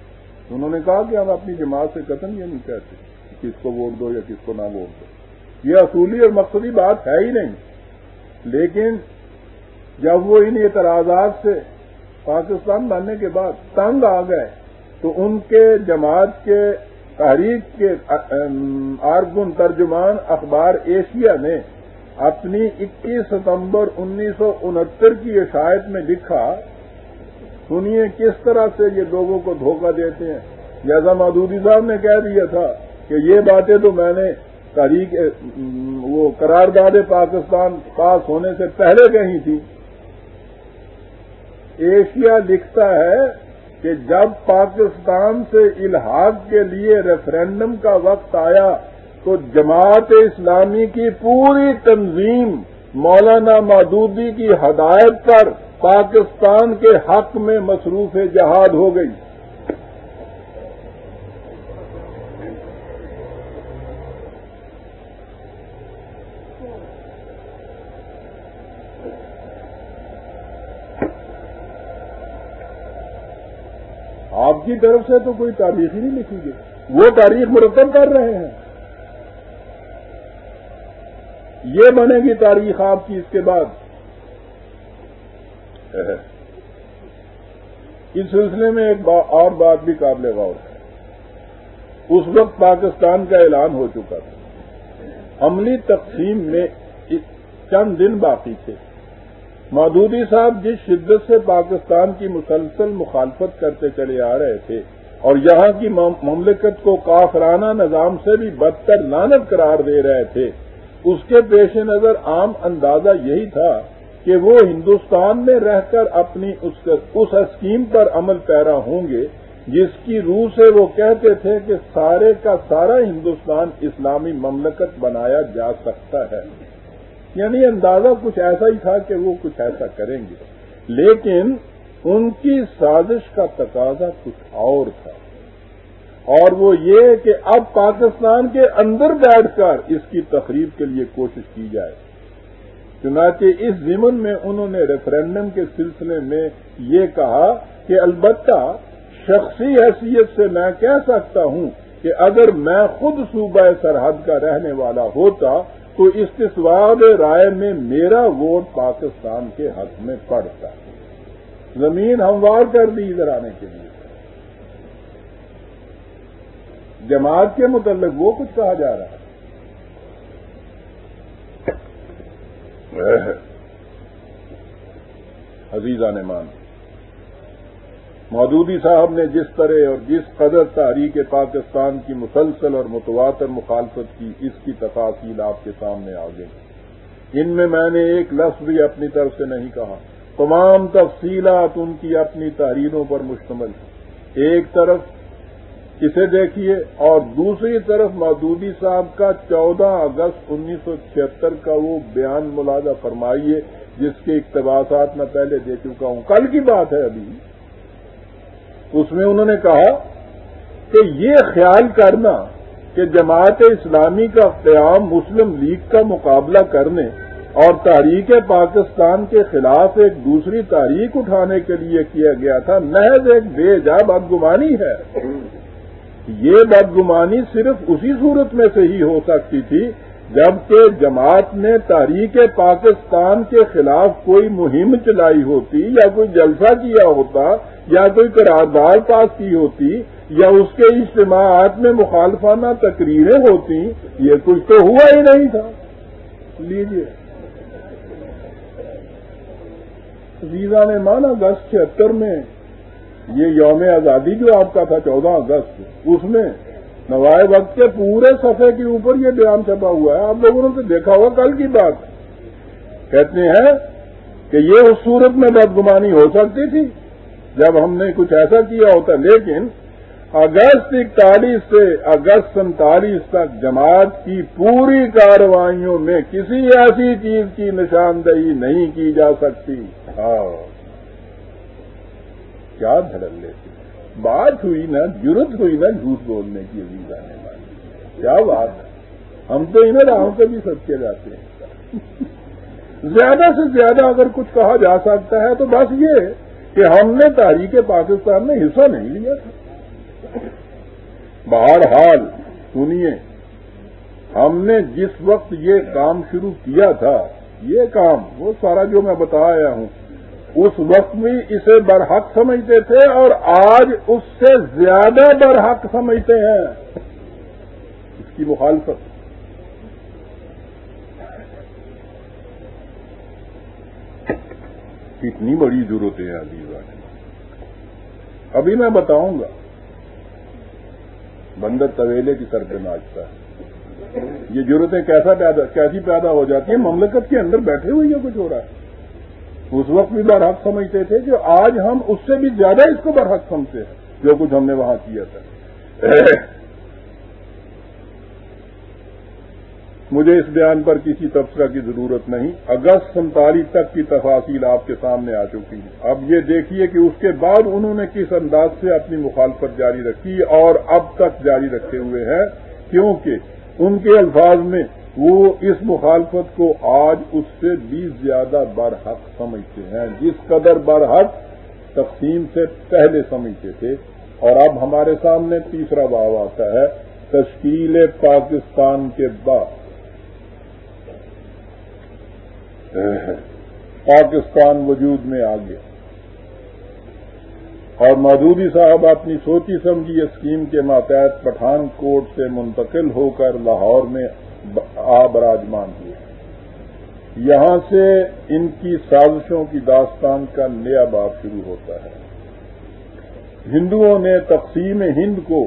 انہوں نے کہا کہ ہم اپنی جماعت سے قتل یہ نہیں کہتے کس کو ووٹ دو یا کس کو نہ ووٹ دو۔ یہ اصولی اور مقصدی بات ہے ہی نہیں۔ لیکن جب وہ ان اعتراضات سے پاکستان بننے کے بعد تنگ آ گئے، تو ان کے جماعت کے تحریک کے آرگن ترجمان اخبار ایشیا نے اپنی اکیس ستمبر انیس سو انہتر کی عشایت میں لکھا، سنیے کس طرح سے یہ لوگوں کو دھوکہ دیتے ہیں۔ جیسا مادودی صاحب نے کہہ دیا تھا کہ یہ باتیں تو میں نے تاریخ وہ قرارداد پاکستان پاس ہونے سے پہلے کہی تھی۔ ایشیا لکھتا ہے کہ جب پاکستان سے الحاق کے لیے ریفرینڈم کا وقت آیا، تو جماعت اسلامی کی پوری تنظیم مولانا مادودی کی ہدایت پر پاکستان کے حق میں مصروف جہاد ہو گئی۔ آپ کی طرف سے تو کوئی تاریخ ہی نہیں لکھی گئی۔ وہ تاریخ مرتب کر رہے ہیں۔ یہ بنے گی تاریخ آپ کی اس کے بعد۔ اس سلسلے میں ایک اور بات بھی قابل غور ہے۔ اس وقت پاکستان کا اعلان ہو چکا تھا۔ عملی تقسیم میں چند دن باقی تھے۔ مودودی صاحب جس شدت سے پاکستان کی مسلسل مخالفت کرتے چلے آ رہے تھے اور یہاں کی مملکت کو کافرانہ نظام سے بھی بدتر لانت قرار دے رہے تھے، اس کے پیش نظر عام اندازہ یہی تھا کہ وہ ہندوستان میں رہ کر اپنی اس اسکیم پر عمل پیرا ہوں گے، جس کی روح سے وہ کہتے تھے کہ سارے کا سارا ہندوستان اسلامی مملکت بنایا جا سکتا ہے۔ یعنی اندازہ کچھ ایسا ہی تھا کہ وہ کچھ ایسا کریں گے۔ لیکن ان کی سازش کا تقاضا کچھ اور تھا۔ اور وہ یہ کہ اب پاکستان کے اندر بیٹھ کر اس کی تقریب کے لیے کوشش کی جائے۔ چنانچہ اس ضمن میں انہوں نے ریفرینڈم کے سلسلے میں یہ کہا کہ البتہ شخصی حیثیت سے میں کہہ سکتا ہوں کہ اگر میں خود صوبہ سرحد کا رہنے والا ہوتا تو استصواب رائے میں میرا ووٹ پاکستان کے حق میں پڑتا۔ زمین ہموار کر دی ادھر آنے کے لیے۔ جماعت کے متعلق وہ کچھ کہا جا رہا ہے۔ عزیزہ نے مان۔ مودودی صاحب نے جس طرح اور جس قدر تحریک پاکستان کی مسلسل اور متواتر مخالفت کی، اس کی تفاصیل آپ کے سامنے آ گئی۔ ان میں میں نے ایک لفظ بھی اپنی طرف سے نہیں کہا۔ تمام تفصیلات ان کی اپنی تحریروں پر مشتمل ہیں۔ ایک طرف اسے دیکھیے اور دوسری طرف مودودی صاحب کا چودہ اگست انیس سو چھہتر کا وہ بیان ملازہ فرمائیے، جس کے اقتباسات میں پہلے دے چکا ہوں۔ کل کی بات ہے ابھی۔ اس میں انہوں نے کہا کہ یہ خیال کرنا کہ جماعت اسلامی کا قیام مسلم لیگ کا مقابلہ کرنے اور تاریخ پاکستان کے خلاف ایک دوسری تاریخ اٹھانے کے لیے کیا گیا تھا، محض ایک بے جا بدگمانی ہے۔ یہ بدگمانی صرف اسی صورت میں سے ہی ہو سکتی تھی جبکہ جماعت نے تاریخ پاکستان کے خلاف کوئی مہم چلائی ہوتی یا کوئی جلسہ کیا ہوتا یا کوئی قرارداد پاس کی ہوتی یا اس کے اجتماعات میں مخالفانہ تقریریں ہوتی، یہ کچھ تو ہوا ہی نہیں تھا۔ لیجیے ویزا نے مانا اگست چھہتر میں، یہ یوم آزادی جو آپ کا تھا، چودہ اگست، اس میں نوائے وقت کے پورے صفحے کے اوپر یہ بیان چھپا ہوا ہے۔ آپ لوگوں نے دیکھا ہوا کل کی بات۔ کہتے ہیں کہ یہ اس صورت میں بدگمانی ہو سکتی تھی۔ جب ہم نے کچھ ایسا کیا ہوتا، لیکن اگست اکتالیس سے اگست سینتالیس تک جماعت کی پوری کاروائیوں میں کسی ایسی چیز کی نشاندہی نہیں کی جا سکتی۔ ہاں۔ کیا دھڑل لیتی بات ہوئی نا ضرورت ہوئی نا جھوٹ بولنے کی عزیز آنے والی۔ کیا بات ہے؟ ہم تو انہیں راہوں سے بھی سچ کے جاتے ہیں۔ زیادہ سے زیادہ اگر کچھ کہا جا سکتا ہے تو بس یہ کہ ہم نے تاریخ پاکستان میں حصہ نہیں لیا تھا۔ بہرحال سنیے، ہم نے جس وقت یہ کام شروع کیا تھا، یہ کام، وہ سارا جو میں بتایا ہوں اس وقت بھی اسے برحق سمجھتے تھے اور آج اس سے زیادہ برحق سمجھتے ہیں۔ اس کی مخالفت۔ کتنی بڑی ضرورت ہے عزیز ابھی میں بتاؤں گا۔ بندر طویلے کی سر پہ ناچتا ہے۔ یہ ضرورتیں کیسا پیدا کیسی پیدا ہو جاتی ہیں؟ مملکت کے اندر بیٹھے ہوئے یہ کچھ ہو رہا ہے۔ اس وقت بھی برحق سمجھتے تھے کہ آج ہم اس سے بھی زیادہ اس کو برحق سمجھتے ہیں، جو کچھ ہم نے وہاں کیا تھا۔ *coughs* مجھے اس بیان پر کسی تبصرہ کی ضرورت نہیں۔ اگست سنتالیس تک کی تفاصیل آپ کے سامنے آ چکی ہے اب یہ دیکھیے کہ اس کے بعد انہوں نے کس انداز سے اپنی مخالفت جاری رکھی اور اب تک جاری رکھے ہوئے ہیں، کیونکہ ان کے الفاظ میں وہ اس مخالفت کو آج اس سے بھی زیادہ برحق سمجھتے ہیں، جس قدر برحق تقسیم سے پہلے سمجھتے تھے۔ اور اب ہمارے سامنے تیسرا باب آتا ہے، تشکیل پاکستان کے بعد۔ پاکستان وجود میں آ گیا۔ اور مودودی صاحب اپنی سوچی سمجھی اسکیم کے ماتحت پٹھان کوٹ سے منتقل ہو کر لاہور میں آ براجمان ہوئے یہاں سے ان کی سازشوں کی داستان کا نیا باب شروع ہوتا ہے۔ ہندوؤں نے تقسیم ہند کو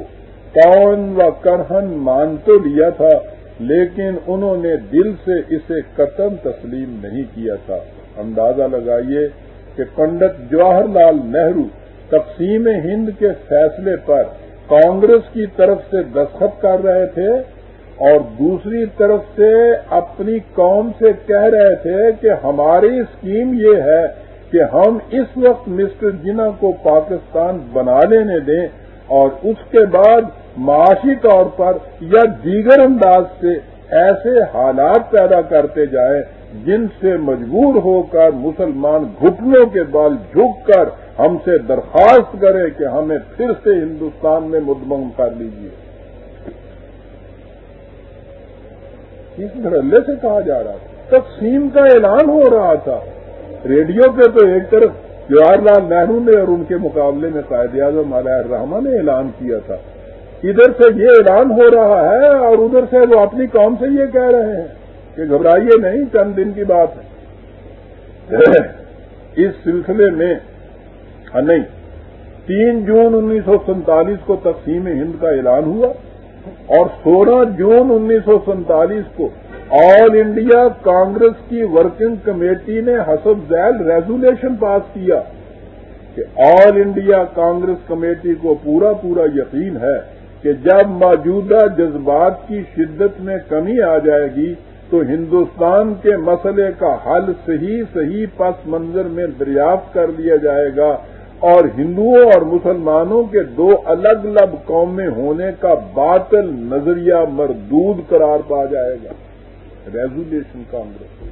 کون و کرہن مان تو لیا تھا، لیکن انہوں نے دل سے اسے قتم تسلیم نہیں کیا تھا۔ اندازہ لگائیے کہ پنڈت جواہر لال نہرو تقسیم ہند کے فیصلے پر کانگریس کی طرف سے دستخط کر رہے تھے۔ اور دوسری طرف سے اپنی قوم سے کہہ رہے تھے کہ ہماری اسکیم یہ ہے کہ ہم اس وقت مسٹر جنا کو پاکستان بنا لینے دیں اور اس کے بعد معاشی طور پر یا دیگر انداز سے ایسے حالات پیدا کرتے جائیں جن سے مجبور ہو کر مسلمان گھٹنوں کے بال جھک کر ہم سے درخواست کرے کہ ہمیں پھر سے ہندوستان میں مدمن کر لیجیے اس دھڑے سے کہا جا رہا تھا۔ تقسیم کا اعلان ہو رہا تھا۔ ریڈیو پہ تو ایک طرف جواہر لال نہرو نے اور ان کے مقابلے میں قائد اعظم علیہ الرحمہ نے اعلان کیا تھا۔ ادھر سے یہ اعلان ہو رہا ہے اور ادھر سے وہ اپنی قوم سے یہ کہہ رہے ہیں کہ گھبرائیے نہیں، چند دن کی بات ہے۔ *clears throat* اس سلسلے میں ہاں نہیں، تین جون انیس سو سینتالیس کو تقسیم ہند کا اعلان ہوا۔ اور سولہ جون انیس سو سینتالیس کو آل انڈیا کانگریس کی ورکنگ کمیٹی نے حسب ذیل ریزولیشن پاس کیا کہ آل انڈیا کانگریس کمیٹی کو پورا پورا یقین ہے کہ جب موجودہ جذبات کی شدت میں کمی آ جائے گی تو ہندوستان کے مسئلے کا حل صحیح صحیح پس منظر میں دریافت کر لیا جائے گا اور ہندوؤں اور مسلمانوں کے دو الگ الگ قومیں ہونے کا باطل نظریہ مردود قرار پا جائے گا۔ ریزولیشن کانگریس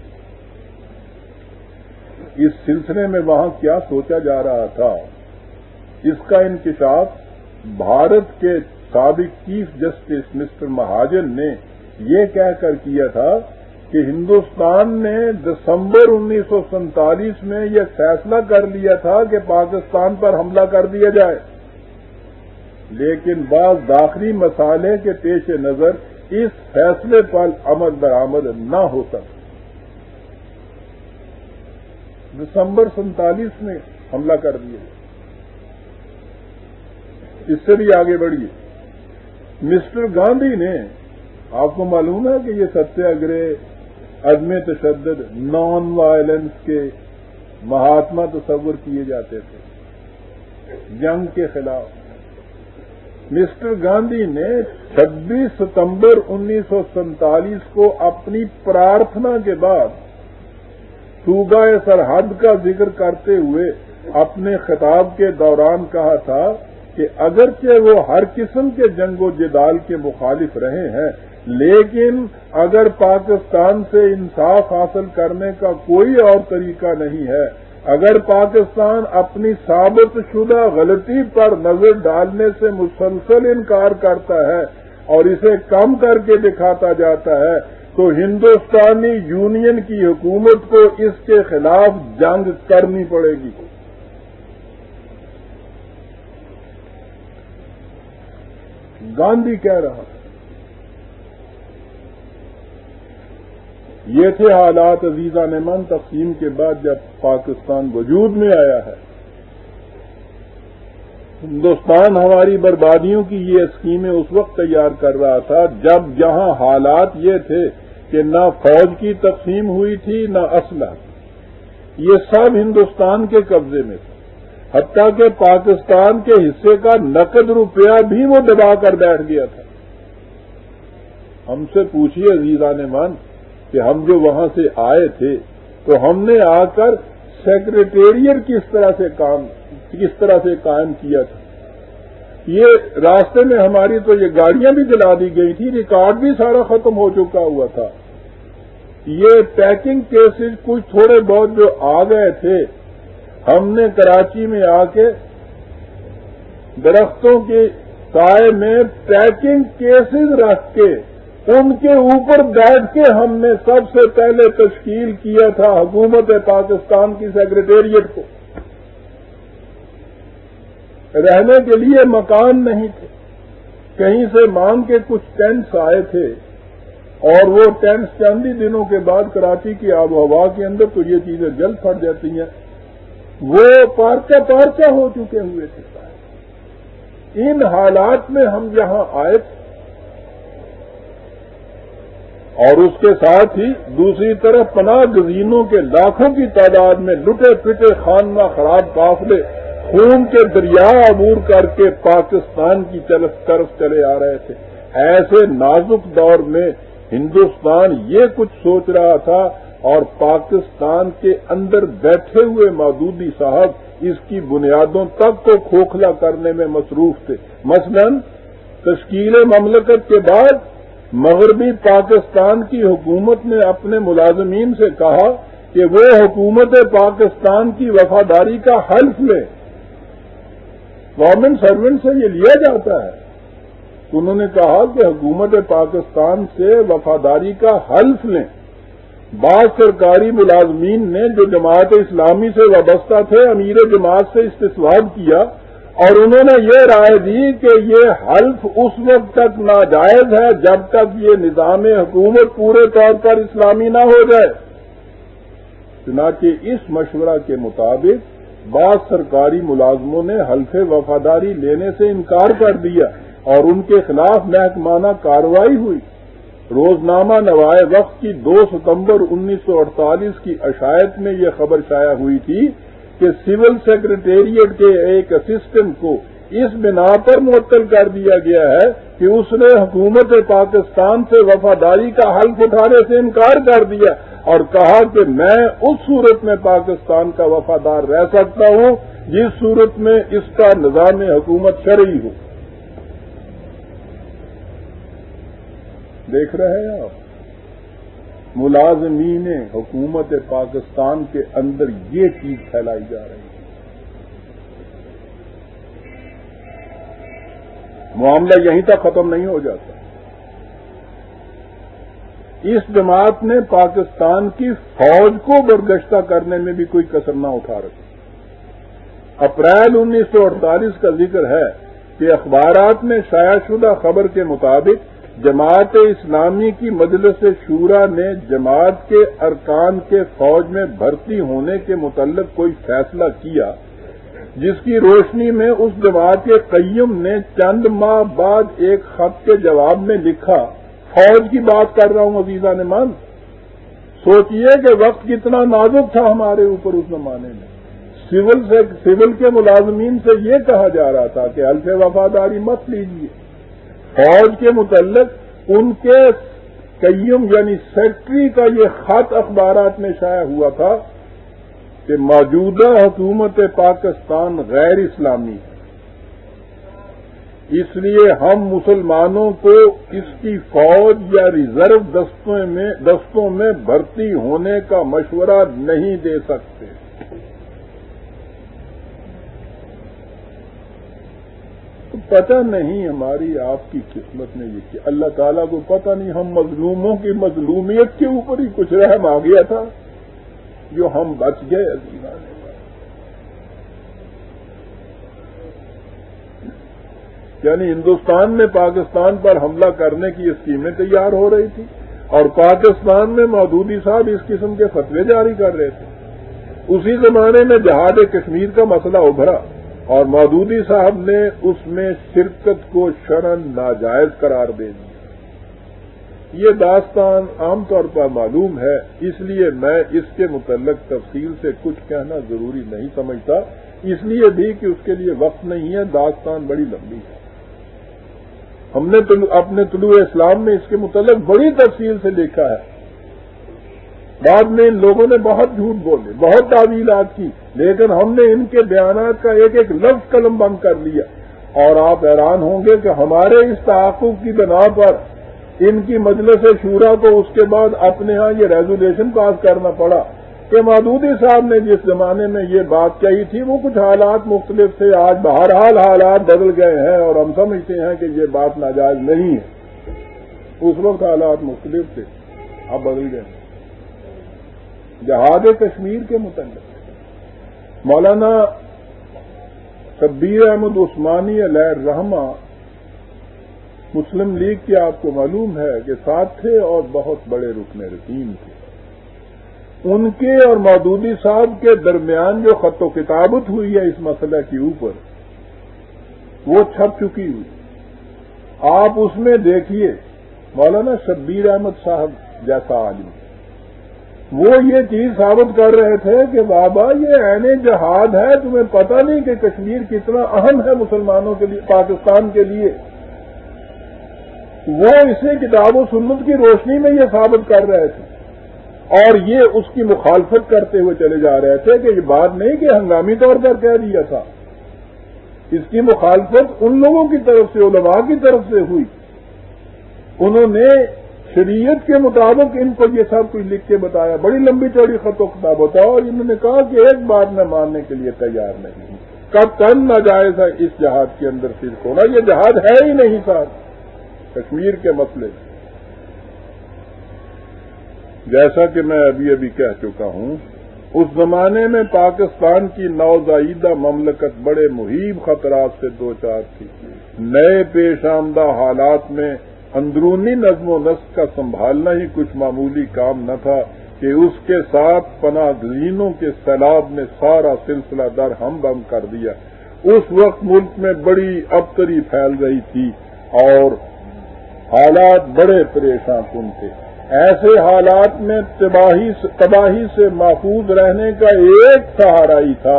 اس سلسلے میں وہاں کیا سوچا جا رہا تھا؟ اس کا انکشاف بھارت کے سابق چیف جسٹس مسٹر مہاجن نے یہ کہہ کر کیا تھا کہ ہندوستان نے دسمبر انیس سو سینتالیس میں یہ فیصلہ کر لیا تھا کہ پاکستان پر حملہ کر دیا جائے۔ لیکن بعض داخلی مسالے کے پیش نظر اس فیصلے پر عمل درآمد نہ ہو سکے دسمبر سینتالیس میں حملہ کر دیا۔ اس سے بھی آگے بڑھیے۔ مسٹر گاندھی نے، آپ کو معلوم ہے کہ یہ ستیہ گرہ عدم تشدد نان وائلنس کے مہاتما تصور کیے جاتے تھے۔ جنگ کے خلاف۔ مسٹر گاندھی نے چھبیس ستمبر انیس سو سینتالیس کو اپنی پرارتھنا کے بعد صوبہ سرحد کا ذکر کرتے ہوئے اپنے خطاب کے دوران کہا تھا کہ اگرچہ وہ ہر قسم کے جنگ و جدال کے مخالف رہے ہیں لیکن اگر پاکستان سے انصاف حاصل کرنے کا کوئی اور طریقہ نہیں ہے، اگر پاکستان اپنی ثابت شدہ غلطی پر نظر ڈالنے سے مسلسل انکار کرتا ہے اور اسے کم کر کے دکھاتا جاتا ہے، تو ہندوستانی یونین کی حکومت کو اس کے خلاف جنگ کرنی پڑے گی۔ گاندھی کہہ رہا یہ تھے حالات عزیزہ نعمان تقسیم کے بعد جب پاکستان وجود میں آیا ہے۔ ہندوستان ہماری بربادیوں کی یہ اسکیمیں اس وقت تیار کر رہا تھا جب جہاں حالات یہ تھے کہ نہ فوج کی تقسیم ہوئی تھی، نہ اسلحہ۔ یہ سب ہندوستان کے قبضے میں تھا حتیٰ کہ پاکستان کے حصے کا نقد روپیہ بھی وہ دبا کر بیٹھ گیا تھا۔ ہم سے پوچھیے عزیزہ نے مان کہ ہم جو وہاں سے آئے تھے، تو ہم نے آ کر سیکرٹیریٹ کس طرح سے کام، کس طرح سے قائم کیا تھا؟ یہ راستے میں ہماری تو یہ گاڑیاں بھی جلا دی گئی تھی، ریکارڈ بھی سارا ختم ہو چکا ہوا تھا۔ یہ پیکنگ کیسز کچھ تھوڑے بہت جو آ گئے تھے، ہم نے کراچی میں آ کے درختوں کے سائے میں پیکنگ کیسز رکھ کے ان کے اوپر بیٹھ کے ہم نے سب سے پہلے تشکیل کیا تھا حکومت پاکستان کی سیکرٹیریٹ کو۔ رہنے کے لیے مکان نہیں تھے۔ کہیں سے مانگ کے کچھ ٹینٹس آئے تھے۔ اور وہ ٹینس چند ہی دنوں کے بعد کراچی کی آب و ہوا کے اندر تو یہ چیزیں جلد پھٹ جاتی ہیں۔ وہ پارچہ پارچہ ہو چکے ہوئے تھے۔ ان حالات میں ہم یہاں آئے تھے۔ اور اس کے ساتھ ہی دوسری طرف پناہ گزینوں کے لاکھوں کی تعداد میں لٹے پٹے خانہ خراب قافلے خون کے دریا عبور کر کے پاکستان کی طرف چلے آ رہے تھے۔ ایسے نازک دور میں ہندوستان یہ کچھ سوچ رہا تھا اور پاکستان کے اندر بیٹھے ہوئے مودودی صاحب اس کی بنیادوں تک کو کھوکھلا کرنے میں مصروف تھے۔ مثلا تشکیل مملکت کے بعد مغربی پاکستان کی حکومت نے اپنے ملازمین سے کہا کہ وہ حکومت پاکستان کی وفاداری کا حلف لے۔ گورنمنٹ سروینٹ سے یہ لیا جاتا ہے۔ انہوں نے کہا کہ حکومت پاکستان سے وفاداری کا حلف لیں۔ بعض سرکاری ملازمین نے جو جماعت اسلامی سے وابستہ تھے، امیر جماعت سے استفاد کیا اور انہوں نے یہ رائے دی کہ یہ حلف اس وقت تک ناجائز ہے جب تک یہ نظام حکومت پورے طور پر اسلامی نہ ہو جائے۔ چنانچہ اس مشورہ کے مطابق بعض سرکاری ملازموں نے حلف وفاداری لینے سے انکار کر دیا اور ان کے خلاف محکمانہ کارروائی ہوئی۔ روزنامہ نوائے وقت کی دو ستمبر انیس سو اڑتالیس کی عشایت میں یہ خبر شائع ہوئی تھی کہ سول سیکرٹریٹ کے ایک اسسٹنٹ کو اس بنا پر معطل کر دیا گیا ہے کہ اس نے حکومت پاکستان سے وفاداری کا حلف اٹھانے سے انکار کر دیا اور کہا کہ میں اس صورت میں پاکستان کا وفادار رہ سکتا ہوں، جس صورت میں اس کا نظام حکومت شرعی ہو۔ دیکھ رہے ہیں آپ؟ ملازمین حکومت پاکستان کے اندر یہ چیز پھیلائی جا رہی ہے۔ معاملہ یہیں تک ختم نہیں ہو جاتا۔ اس جماعت نے پاکستان کی فوج کو برگشتہ کرنے میں بھی کوئی کسر نہ اٹھا رکھی۔ اپریل انیس سو اڑتالیس کا ذکر ہے کہ اخبارات میں شائع شدہ خبر کے مطابق جماعت اسلامی کی مجلس شورا نے جماعت کے ارکان کے فوج میں بھرتی ہونے کے متعلق کوئی فیصلہ کیا، جس کی روشنی میں اس جماعت کے قیم نے چند ماہ بعد ایک خط کے جواب میں لکھا، فوج کی بات کر رہا ہوں عزیزہ نے مان سوچئے کہ وقت کتنا نازک تھا ہمارے اوپر اس زمانے میں۔ سول سے، سول کے ملازمین سے یہ کہا جا رہا تھا کہ الف وفاداری مت لیجیے فوج کے متعلق ان کے قیم یعنی سیکٹری کا یہ خط اخبارات میں شائع ہوا تھا کہ موجودہ حکومت پاکستان غیر اسلامی ہے۔ اس لیے ہم مسلمانوں کو اس کی فوج یا ریزرو دستوں میں دستوں میں بھرتی ہونے کا مشورہ نہیں دے سکتے۔ تو پتہ نہیں ہماری آپ کی قسمت میں یہ کہ اللہ تعالیٰ کو پتہ نہیں ہم مظلوموں کی مظلومیت کے اوپر ہی کچھ رحم آ گیا تھا جو ہم بچ گئے عظیمہ یعنی ہندوستان میں پاکستان پر حملہ کرنے کی اسکیمیں تیار ہو رہی تھی اور پاکستان میں مودودی صاحب اس قسم کے فتوے جاری کر رہے تھے۔ اسی زمانے میں جہاد کشمیر کا مسئلہ ابھرا۔ اور مودودی صاحب نے اس میں شرکت کو شرن ناجائز قرار دے دیا۔ یہ داستان عام طور پر معلوم ہے، اس لیے میں اس کے متعلق تفصیل سے کچھ کہنا ضروری نہیں سمجھتا۔ اس لیے بھی کہ اس کے لیے وقت نہیں ہے، داستان بڑی لمبی ہے۔ ہم نے اپنے طلوع اسلام میں اس کے متعلق بڑی تفصیل سے لکھا ہے۔ بعد میں ان لوگوں نے بہت جھوٹ بولے بہت تعویلات کی، لیکن ہم نے ان کے بیانات کا ایک ایک لفظ قلم بند کر لیا۔ اور آپ حیران ہوں گے کہ ہمارے اس تعاقب کی بنا پر ان کی مجلس شورا کو اس کے بعد اپنے ہاں یہ ریزولیشن پاس کرنا پڑا کہ مادودی صاحب نے جس زمانے میں یہ بات کہی تھی، وہ کچھ حالات مختلف تھے۔ آج بہرحال حالات بدل گئے ہیں اور ہم سمجھتے ہیں کہ یہ بات ناجائز نہیں ہے۔ اس وقت حالات مختلف تھے، اب بدل گئے ہیں۔ جہاد کشمیر کے متعلق۔ مولانا شبیر احمد عثمانی علیہ رحمہ مسلم لیگ کے آپ کو معلوم ہے کہ ساتھ تھے اور بہت بڑے رکن رکین تھے۔ ان کے اور مودودی صاحب کے درمیان جو خط و کتابت ہوئی ہے اس مسئلہ کے اوپر، وہ چھپ چکی ہوئی۔ آپ اس میں دیکھیے، مولانا شبیر احمد صاحب جیسا عالم۔ وہ یہ چیز ثابت کر رہے تھے کہ بابا یہ عین جہاد ہے، تمہیں پتہ نہیں کہ کشمیر کتنا اہم ہے مسلمانوں کے لیے، پاکستان کے لیے۔ وہ اسے کتاب و سنت کی روشنی میں یہ ثابت کر رہے تھے۔ اور یہ اس کی مخالفت کرتے ہوئے چلے جا رہے تھے کہ یہ بات نہیں کہ ہنگامی طور پر کہہ دیا تھا۔ اس کی مخالفت ان لوگوں کی طرف سے، علماء کی طرف سے ہوئی۔ انہوں نے شریعت کے مطابق ان کو یہ سب کچھ لکھ کے بتایا۔ بڑی لمبی چوڑی خط و کتاب ہوتا اور انہوں نے کہا کہ ایک بات میں ماننے کے لیے تیار نہیں کب کن ناجائز ہے اس جہاد کے اندر صرف ہونا یہ جہاد ہے ہی نہیں سر۔ کشمیر کے مسئلے۔ جیسا کہ میں ابھی ابھی کہہ چکا ہوں، اس زمانے میں پاکستان کی نوزائیدہ مملکت بڑے محیب خطرات سے دو چار تھی۔ نئے پیش آمدہ حالات میں اندرونی نظم و نسق کا سنبھالنا ہی کچھ معمولی کام نہ تھا کہ اس کے ساتھ پناہ گزینوں کے سیلاب نے سارا سلسلہ در ہم بم کر دیا۔ اس وقت ملک میں بڑی ابتری پھیل رہی تھی اور حالات بڑے پریشان کن تھے۔ ایسے حالات میں تباہی سے محفوظ رہنے کا ایک سہارا ہی تھا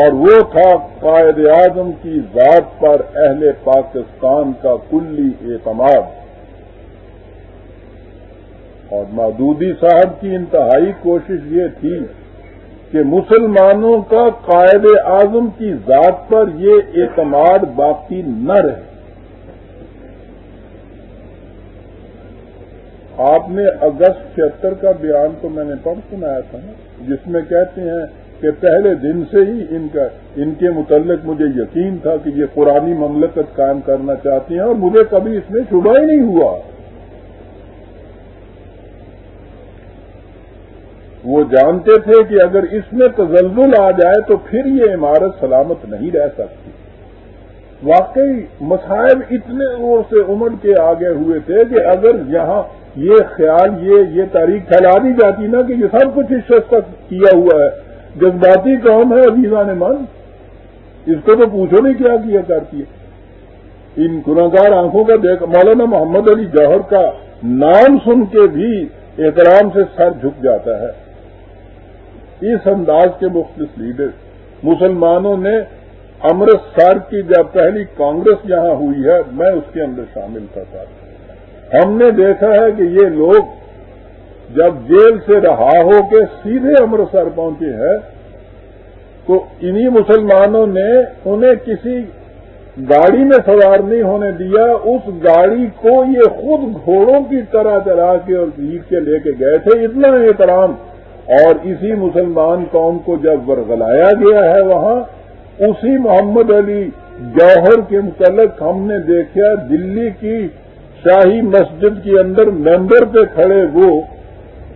اور وہ تھا قائد اعظم کی ذات پر اہل پاکستان کا کلی اعتماد۔ اور مودودی صاحب کی انتہائی کوشش یہ تھی کہ مسلمانوں کا قائد اعظم کی ذات پر یہ اعتماد باقی نہ رہے۔ آپ نے اگست چھہتر کا بیان تو میں نے پڑھ سنایا تھا جس میں کہتے ہیں کہ پہلے دن سے ہی ان کا، ان کے متعلق مجھے یقین تھا کہ یہ قرآنی مملکت قائم کرنا چاہتی ہیں اور مجھے کبھی اس میں شبہ ہی نہیں ہوا۔ وہ جانتے تھے کہ اگر اس میں تزلزل آ جائے تو پھر یہ عمارت سلامت نہیں رہ سکتی۔ واقعی مسائل اتنے اور سے امڑ کے آگے ہوئے تھے کہ اگر یہاں یہ خیال، یہ یہ تاریخ پھیلا دی جاتی نا کہ یہ سب کچھ اس شخص کا کیا ہوا ہے۔ جذباتی قوم ہے عزیزہ نے من اس کو تو پوچھو نہیں کیا کیا کرتی ہے۔ ان گناگار آنکھوں کا دیکھ، مولانا محمد علی جوہر کا نام سن کے بھی احترام سے سر جھک جاتا ہے۔ اس انداز کے مختلف لیڈر۔ مسلمانوں نے امرتسر کی جب پہلی کانگریس یہاں ہوئی ہے، میں اس کے اندر شامل تھا سر ہم نے دیکھا ہے کہ یہ لوگ جب جیل سے رہا ہو کے سیدھے امرتسر پہنچے ہیں، تو انہی مسلمانوں نے انہیں کسی گاڑی میں سوار نہیں ہونے دیا، اس گاڑی کو یہ خود گھوڑوں کی طرح چلا کے اور پیٹ کے لے کے گئے تھے۔ اتنا احترام اور اسی مسلمان قوم کو جب ورگلایا گیا ہے وہاں، اسی محمد علی جوہر کے متعلق ہم نے دیکھا دلی کی شاہی مسجد کے اندر ممبر پہ کھڑے وہ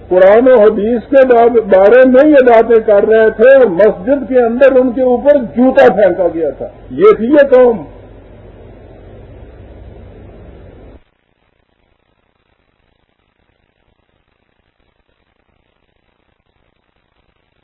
قرآن و حدیث کے بارے میں یہ باتیں کر رہے تھے اور مسجد کے اندر ان کے اوپر جوتا پھینکا گیا تھا۔ یہ تھی یہ قوم۔